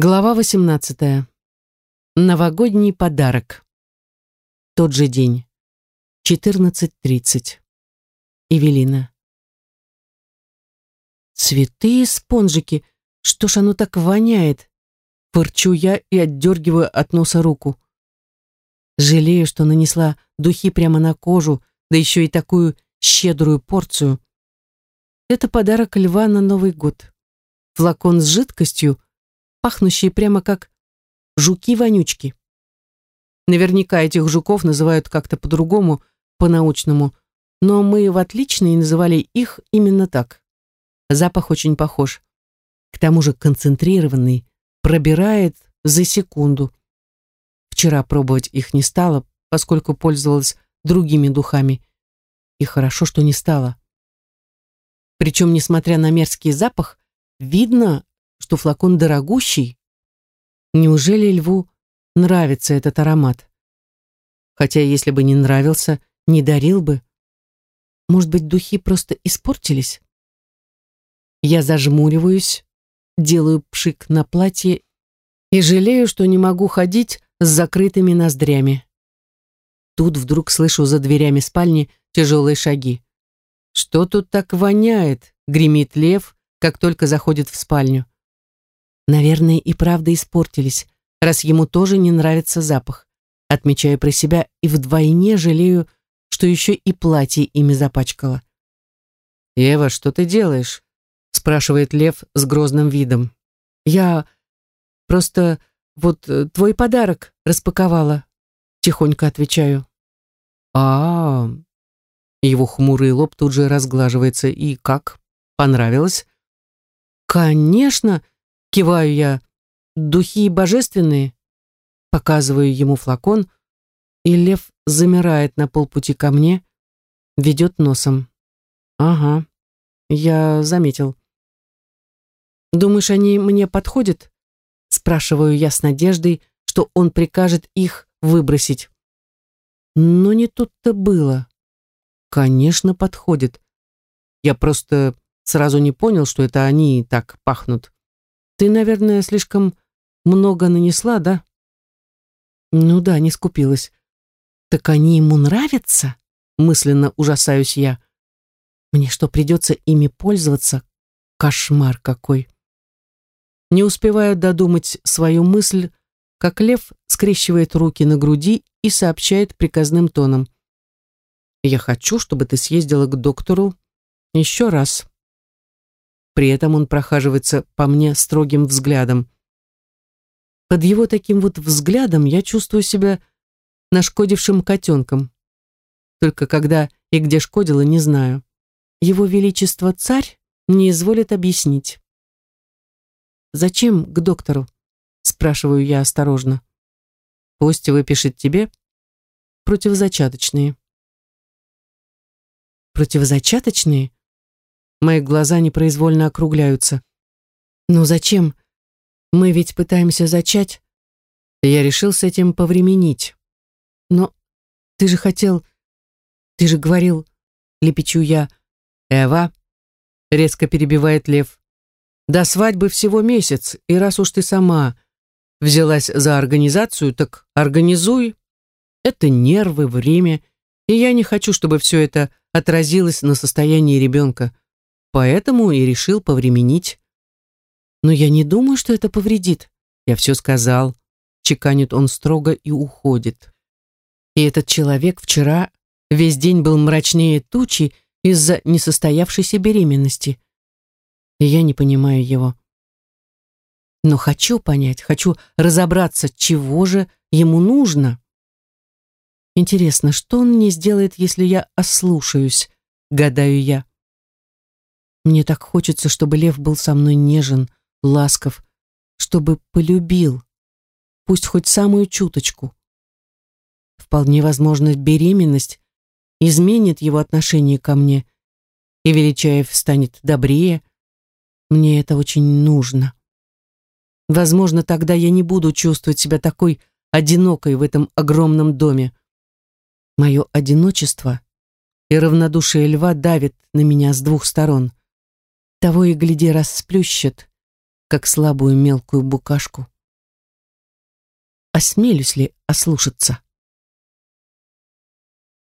Глава 18. Новогодний подарок. Тот же день. 14.30. Эвелина. Цветы и спонжики. Что ж оно так воняет? Фырчу я и отдергиваю от носа руку. Жалею, что нанесла духи прямо на кожу, да еще и такую щедрую порцию. Это подарок льва на Новый год. Флакон с жидкостью — пахнущие прямо как жуки-вонючки. Наверняка этих жуков называют как-то по-другому, по-научному, но мы в отличные называли их именно так. Запах очень похож. К тому же концентрированный, пробирает за секунду. Вчера пробовать их не стало, поскольку пользовалась другими духами. И хорошо, что не стало. Причем, несмотря на мерзкий запах, видно, что флакон дорогущий. Неужели льву нравится этот аромат? Хотя, если бы не нравился, не дарил бы. Может быть, духи просто испортились? Я зажмуриваюсь, делаю пшик на платье и жалею, что не могу ходить с закрытыми ноздрями. Тут вдруг слышу за дверями спальни тяжелые шаги. «Что тут так воняет?» — гремит лев, как только заходит в спальню. Наверное, и правда испортились, раз ему тоже не нравится запах. Отмечаю про себя и вдвойне жалею, что еще и платье ими запачкала. «Ева, что ты делаешь?» спрашивает Лев с грозным видом. «Я просто вот э, твой подарок распаковала», тихонько отвечаю. -а, -а. Его хмурый лоб тут же разглаживается. «И как? Понравилось?» «Конечно!» Киваю я. Духи божественные. Показываю ему флакон, и лев замирает на полпути ко мне, ведет носом. Ага, я заметил. Думаешь, они мне подходят? Спрашиваю я с надеждой, что он прикажет их выбросить. Но не тут-то было. Конечно, подходит. Я просто сразу не понял, что это они так пахнут. Ты, наверное, слишком много нанесла, да? Ну да, не скупилась. Так они ему нравятся? Мысленно ужасаюсь я. Мне что, придется ими пользоваться? Кошмар какой. Не успеваю додумать свою мысль, как лев скрещивает руки на груди и сообщает приказным тоном. «Я хочу, чтобы ты съездила к доктору еще раз. При этом он прохаживается по мне строгим взглядом. Под его таким вот взглядом я чувствую себя нашкодившим котенком. Только когда и где шкодила, не знаю. Его Величество царь не изволит объяснить. «Зачем к доктору?» спрашиваю я осторожно. «Пусть выпишет тебе противозачаточные». «Противозачаточные?» Мои глаза непроизвольно округляются. «Ну зачем? Мы ведь пытаемся зачать». Я решил с этим повременить. «Но ты же хотел... Ты же говорил...» Лепечу я. «Эва...» Резко перебивает Лев. «До свадьбы всего месяц, и раз уж ты сама взялась за организацию, так организуй. Это нервы, время, и я не хочу, чтобы все это отразилось на состоянии ребенка. Поэтому и решил повременить. Но я не думаю, что это повредит. Я все сказал. Чеканит он строго и уходит. И этот человек вчера весь день был мрачнее тучи из-за несостоявшейся беременности. И я не понимаю его. Но хочу понять, хочу разобраться, чего же ему нужно. Интересно, что он мне сделает, если я ослушаюсь, гадаю я. Мне так хочется, чтобы лев был со мной нежен, ласков, чтобы полюбил, пусть хоть самую чуточку. Вполне возможно, беременность изменит его отношение ко мне, и Величаев станет добрее. Мне это очень нужно. Возможно, тогда я не буду чувствовать себя такой одинокой в этом огромном доме. Мое одиночество и равнодушие льва давит на меня с двух сторон. Того и гляди расплющит. как слабую мелкую букашку. Осмелюсь ли ослушаться?